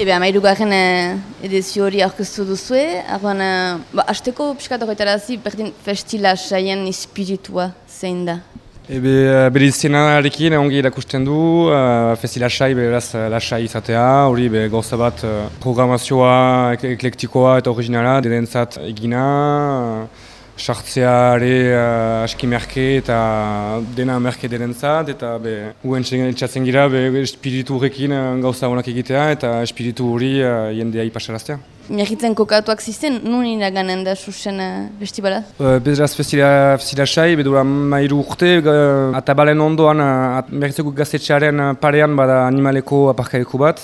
Ebe, amairugarren edizio hori aurkeztu duzue, arroan, ba, azteko piskat horretarazi, berdin festila saien espiritua zein da? Ebe, bere izienarekin ongi erakusten du, uh, festi lasai, beraz lasai izatea, hori be, gauza bat uh, programazioa eklektikoa eta originala, dedentzat egina, sartzea ere uh, aski merke eta dena merke denentzat eta be uen txatzen gira be espiritu horrekin uh, gauza honak egitea eta espiritu hori uh, jendea ipasaraztea. Miagitzen kokatuak zizten, nun iraganen da susen uh, festivala? Uh, Bezeraz festila, festila sai, bedura mairu urte, uh, atabalen ondoan, uh, miagitzeko gaztetxearen parean bada animaleko aparkaeko bat,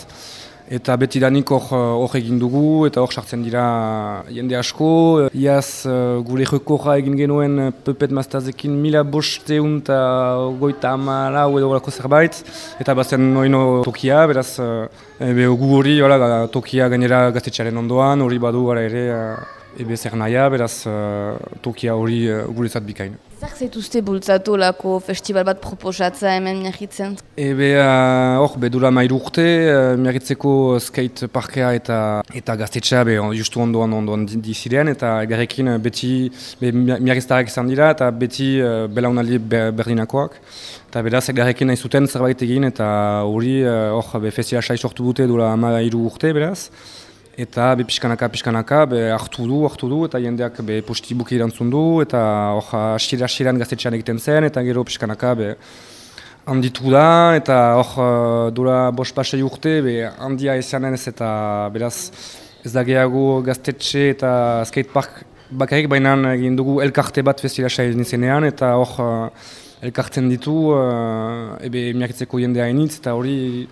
Eta beti danik hor egin dugu eta hor sartzen dira jende asko. Iaz uh, gure jokoa egin genuen pepet maztazekin mila bosteun eta goita amara edo gorako zerbait. Eta bazen noino tokia, beraz ebe gu hori tokia gainera gaztetxaren ondoan, hori badu gara ere ebe zer naia, beraz tokia hori guretzat bikain. Zer zaituzte bultzatu lako festival bat proposatza hemen miagitzen? Ebe, hor, uh, bedura mairu urte, uh, miagitzeko skate parkea eta eta gaztetxea, be, justu ondoan ondoan diziren, eta egarekin beti be, miagiztarek izan dira, eta beti uh, belaunaldi berdinakoak. Eta beraz, egarekin nahi zuten zerbait egin, eta hori, hor, uh, festival sai sortu dute dura mairu urte, beraz eta be pixkanaka, pixkanaka, be hartu du, hartu du, eta jendeak be postibuki irantzun du, eta hor asira-asiran gaztetxean egiten zen, eta gero pixkanaka be handitu da, eta hor uh, dura bos pasei urte, be handia ezanen ez, eta beraz ez da gehiago gaztetxe eta skatepark bakarrik, baina egin dugu elkarte bat festila sail nizenean, eta hor uh, elkartzen ditu, uh, ebe miakitzeko jendea initz, eta hori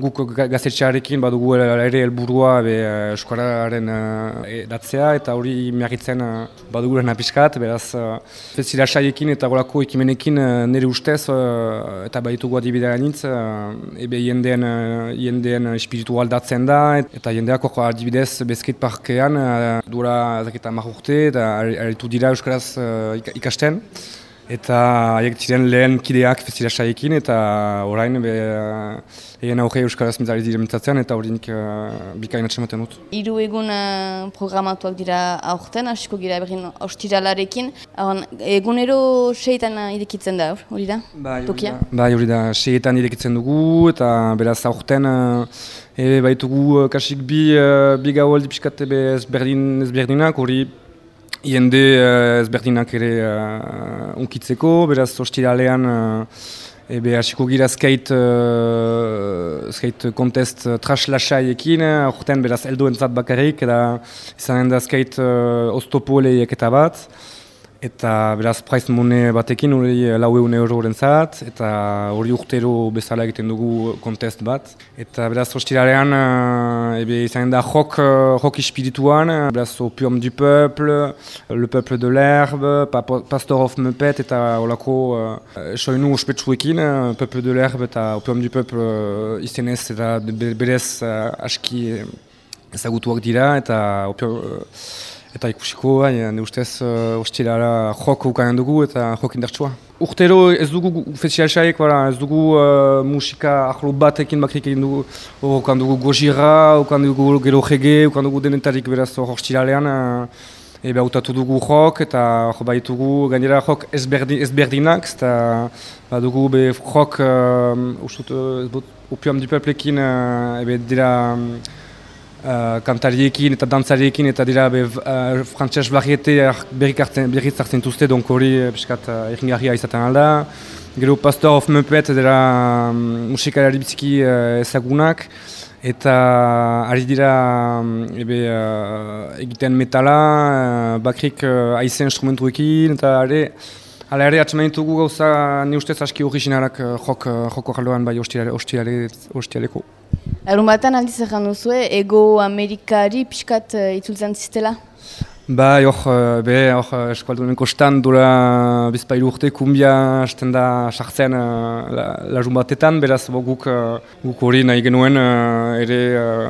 guk gazetxearekin badugu ere helburua eskuararen uh, datzea eta hori miagitzen uh, badugu lehen apiskat, beraz uh, fezila saiekin eta golako ekimenekin nire ustez eta baditugu adibidea nintz, ebe jendeen, jendeen espiritu aldatzen da eta jendeak hori adibidez bezkit parkean duela ezaketa marrurte eta aritu dira euskaraz ikasten. Eta haiek ziren lehen kideak festila saiekin eta orain be egin aurre Euskaraz mizari diren mitzatzen eta hori nik uh, bikain atxematen dut. Iru egun uh, programatuak dira aurten, hasiko gira egin ostiralarekin. Egunero seitan irekitzen da hori da? Bai, Tokia? Bai, hori da, seitan irekitzen dugu eta beraz aurten uh, e, baitugu kasik bi, uh, bi gau aldi ezberdin, ezberdinak hori Iende uh, ezberdinak ere uh, unkitzeko, beraz ostiralean uh, ebe hasiko gira skate, uh, skate contest uh, trash lasaiekin, aurten beraz helduentzat bakarrik, eta izanen da skate uh, oztopo eta bat. Eta beraz price mone batekin hori lau egun euro zat, eta hori urtero bezala egiten dugu kontest bat. Eta beraz hostirarean uh, ebe izan da jok, jok ispirituan, beraz Opium du Peuple, Le Peuple de l'Herbe, Pastor of Muppet eta holako uh, soinu ospetsuekin, Peuple de l'Herbe eta Opium du Peuple izenez eta berez uh, aski ezagutuak dira eta uh, Eta ikusiko, ne ustez, uh, ostirara joko ukanen dugu eta jok indartsua. Urtero ez dugu festialxaik, ez dugu uh, musika ahlo batekin bakrik egin dugu. Ukan dugu gojira, ukan dugu gero jege, ukan dugu denetarik beraz hor ostiralean. Uh, ebe hautatu dugu jok eta hor baitugu gainera jok ezberdi, ezberdinak. Eta dugu be jok, uh, ustut, uh, opiam du peplekin, uh, ebe dira... Um, uh, kantariekin eta dantzariekin eta dira be, uh, frantxez barrieteak berrik hartzen tuzte, donk hori uh, piskat uh, erringarria izaten alda. Gero Pastor of Muppet dira um, musikalari biziki uh, ezagunak eta ari dira um, ebe, uh, egiten metala, uh, bakrik uh, aizen instrumentuekin eta are, Hala ere, atxeman ditugu gauza, ni ustez aski originarak jok, joko jaldoan bai ostialeko. Erun batan aldiz egin duzu, ego Amerikari pixkat uh, itzultzen ziztela? Ba, hor, uh, be, hor, uh, eskualdunen kostan dura bizpailu urte kumbia hasten da sartzen lajun batetan, beraz guk, guk hori nahi genuen ere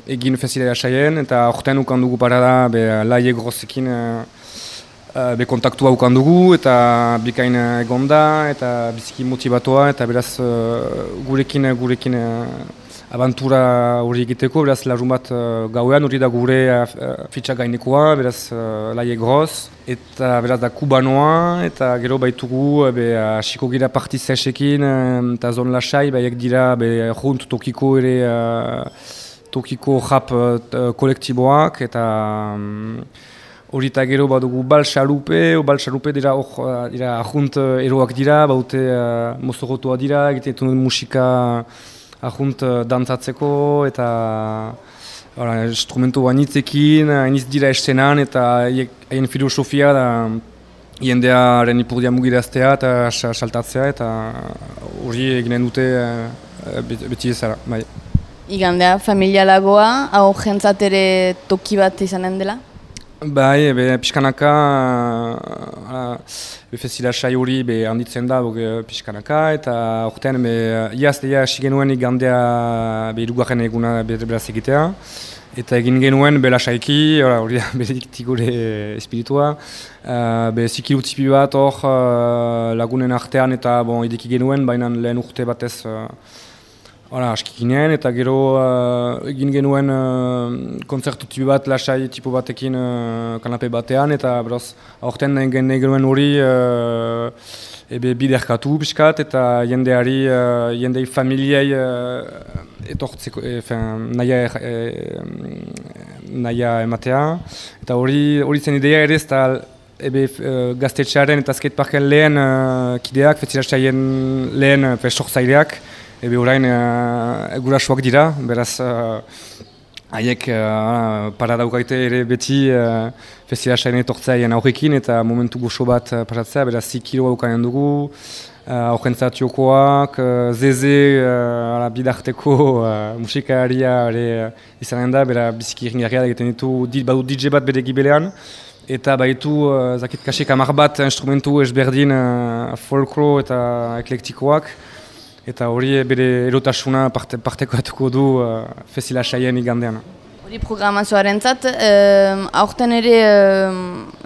egin fezilea saien, eta horten ukan dugu parada, be, laie grozekin be kontaktua ukan dugu, eta bikain egon da, eta biziki motibatua, eta beraz gurekin, gurekin aventura hori egiteko, beraz larun bat uh, gauean hori da gure uh, fitxa gainekoa, beraz uh, laie groz, eta beraz da kubanoa, eta gero baitugu, ebe, hasiko gira parti zesekin, eta zon lasai, baiek dira, be, junt tokiko ere, tokiko rap kolektiboak, eta um, hori eta gero badugu xalupe, o bal xalupe dira hor, dira ahunt eroak dira, baute uh, mozorotua dira, egiten musika ahunt uh, dantzatzeko eta ora, instrumentu hainitzekin, hainitz dira estenan eta haien filosofia da jendearen ipurdia mugiraztea eta saltatzea eta hori eginen dute uh, beti ezara. Bai. Igandea, familialagoa, hau jentzat ere toki bat izanen dela? Bai, be, pixkanaka, be, fezila sai hori be, handitzen da boge, pixkanaka, eta orten, be, iaz, deia, hasi genuen igandea be, irugarren eguna beraz egitea, eta egin genuen bela saiki, hori da, benediktik gure espiritua, uh, be, zikiru tipi bat hor uh, lagunen artean eta bon, ideki genuen, baina lehen urte batez uh, Hala, aski ginen, eta gero uh, egin genuen uh, konzertu tipi bat, lasai tipo batekin uh, kanape batean, eta beraz, aurten nahi genuen hori uh, ebe biderkatu biskat, eta jendeari, uh, jendei familiei uh, etortzeko, e, fin, nahia, e, ematea, eta hori hori zen ideia ere, eta ebe uh, gaztetxearen eta skateparken lehen uh, kideak, fetzirasaien lehen uh, zaileak, ebe orain uh, gurasuak dira, beraz uh, haiek uh, para daukaite ere beti uh, festivala saien etortzaien aurrekin eta momentu goxo bat uh, pasatzea, beraz zikiro haukanen dugu, aurrentzat uh, jokoak, uh, zeze uh, bidarteko uh, musikaria ere uh, izanen da, bera biziki irringarria egiten ditu, badu DJ bat bere gibelean, eta baitu uh, zakit kasik amar bat instrumentu ezberdin uh, folklo eta eklektikoak, eta hori bere erotasuna parte, partekoatuko du uh, fezila saien igandean. Hori programazioaren zat, uh, aurten ere uh,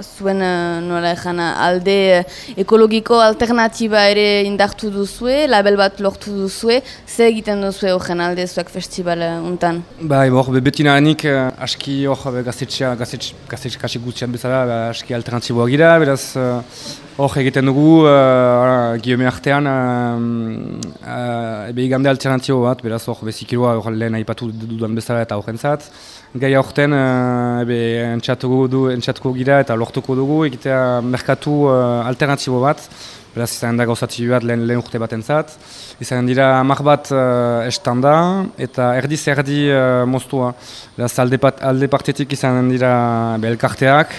zuen uh, nola alde uh, ekologiko alternatiba ere indartu duzue, label bat lortu duzue, ze egiten duzue horren alde zuek festival untan? Bai, hor, beti nahanik uh, aski hor gazetxea, gazetxe kasi guztian bezala, aski alternatiboa gira, beraz Hor egiten dugu, uh, Guillaume artean, uh, uh, ebe igande alternatibo bat, beraz hor bezikiroa hor lehen aipatu dudan bezala eta horren zat. Gai aurten, uh, ebe entxatuko, du, entxatuko gira eta lortuko dugu, egitea merkatu uh, alternatibo bat, beraz izan da gauzatibi bat lehen, lehen urte bat entzat. Izan dira amak bat uh, estanda eta erdi zerdi uh, moztua. Beraz alde, alde partetik izan dira elkarteak,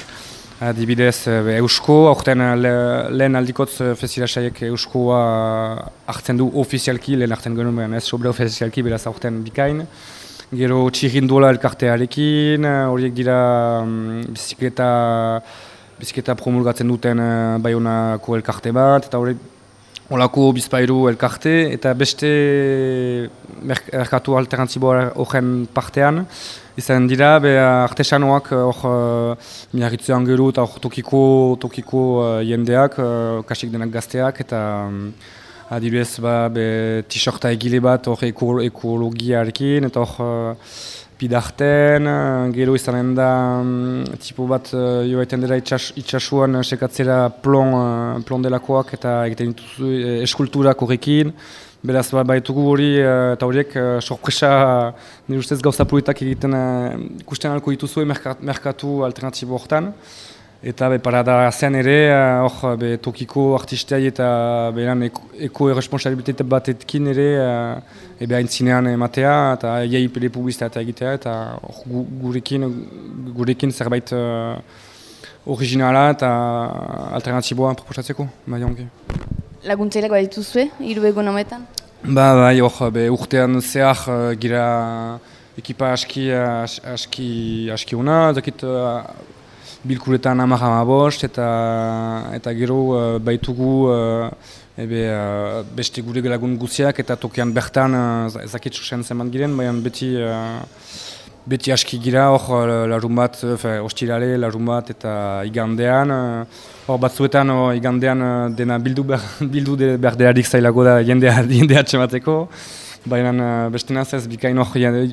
Adibidez, eh, Eusko, aurten eh, lehen aldikotz eh, festilasaiek Euskoa hartzen du ofizialki, lehen hartzen genuen ez sobre ofizialki, beraz aurten bikain. Gero txirindola elkartearekin, horiek dira um, bizikleta, bizikleta promulgatzen duten uh, Bayonako elkarte bat, eta horiek Olako bizpairu elkarte eta beste merkatu alternatiboa horren partean. Izan dira, be artesanoak eh, hor uh, miarritzean gero eta hor tokiko, tokiko uh, jendeak, uh, kasik denak gazteak eta um, adibidez ba, t-shirta egile bat hor ekologiarekin eta hor uh, pidarten, gero izanen da um, tipo bat uh, joaiten dira itxas, itxasuan sekatzera plon, plon delakoak eta egiten dituzu eskulturak horrekin. Beraz, ba, baitugu hori eta horiek sorpresa nire ustez gauza politak egiten ikusten alko dituzue merkatu alternatibo horretan. Eta be, parada zen ere, hor uh, tokiko artistai eta beran eko, erresponsabilitate bat etkin ere uh, ebe hain ematea eta jai pele publizitatea egitea eta gu, gurekin, gurekin zerbait uh, originala eta alternatiboa proposatzeko. Bai, Laguntzailek bat dituzue, hiru egun hometan? Ba, bai, hor, be, urtean zehar uh, gira ekipa aski, aski, aski una, dakit uh, bilkuretan amak amabost, eta, eta gero uh, baitugu uh, ebe, uh, beste gure lagun guziak, eta tokian bertan uh, ezakit susen zeman giren, baina beti uh, beti aski gira, hor, larun bat, ostirale, larun bat, eta igandean. Hor, batzuetan, igandean dena bildu, ber, bildu de, berderarik zailago da jendea, jendea txemateko. Baina uh, beste ez bikain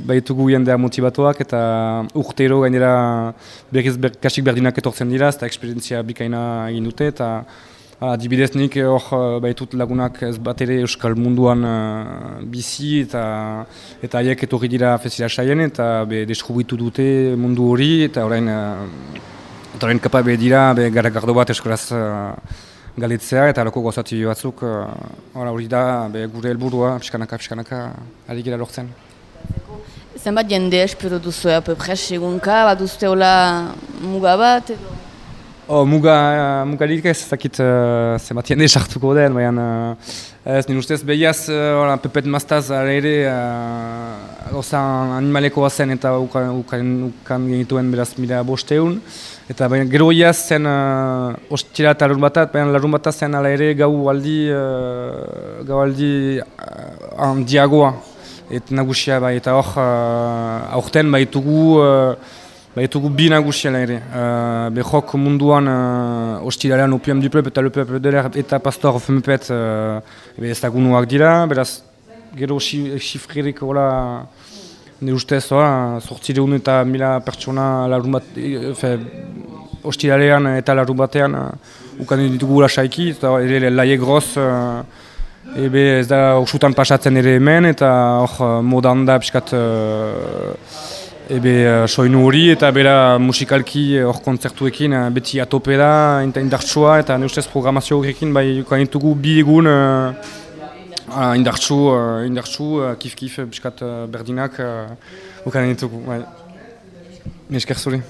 baitugu jendea motibatuak eta urtero gainera berriz ber, kasik berdinak etortzen dira, eta eksperientzia bikaina egin dute eta adibidez nik hor uh, baitut lagunak ez bat ere euskal munduan uh, bizi eta eta haiek etorri dira fezila saien eta be deskubitu dute mundu hori eta orain uh, eta orain kapabe dira be gara gardo bat eskolaz uh, galetzea eta loko gozati batzuk uh, hori da be, gure helburua pixkanaka pixkanaka ari gira lortzen. Zenbat jende espero duzu epe pres egunka, bat duzte hola muga bat edo? Oh, muga, muga lirik ez zakit uh, zenbat jende sartuko den, baina uh, ez nien ustez behiaz uh, pepet maztaz ere uh, oza animaleko zen eta ukan, ukan, ukan genituen beraz mila bosteun. Eta baina gero iaz zen uh, ostira eta larun batat, baina larun batat zen ala ere gau aldi, uh, gau aldi uh, handiagoa. Eta nagusia bai, eta hor, uh, aurten baitugu, uh, baitugu bi nagusia ere. Uh, Behok munduan uh, ostiralean opiam du plep eta le plep eta pastor femepet uh, ez dagunuak dira, beraz gero xifririk hola Ne ustez, sortzireun eta mila pertsona larun bat, e, ostiralean eta larun batean uh, ukan ditugu lasaiki, eta ere laie groz, uh, ebe ez da usutan pasatzen ere hemen, eta hor modan da piskat uh, ebe uh, soinu hori, eta bera musikalki hor kontzertuekin uh, beti atope da, indartsua, eta ne ustez programazio horrekin, bai ukan ditugu bi egun, uh, indartsu, uh, indartsu, uh, kif kif, biskat uh, berdinak, uh, ukanen ditugu, bai. Nesker zuri.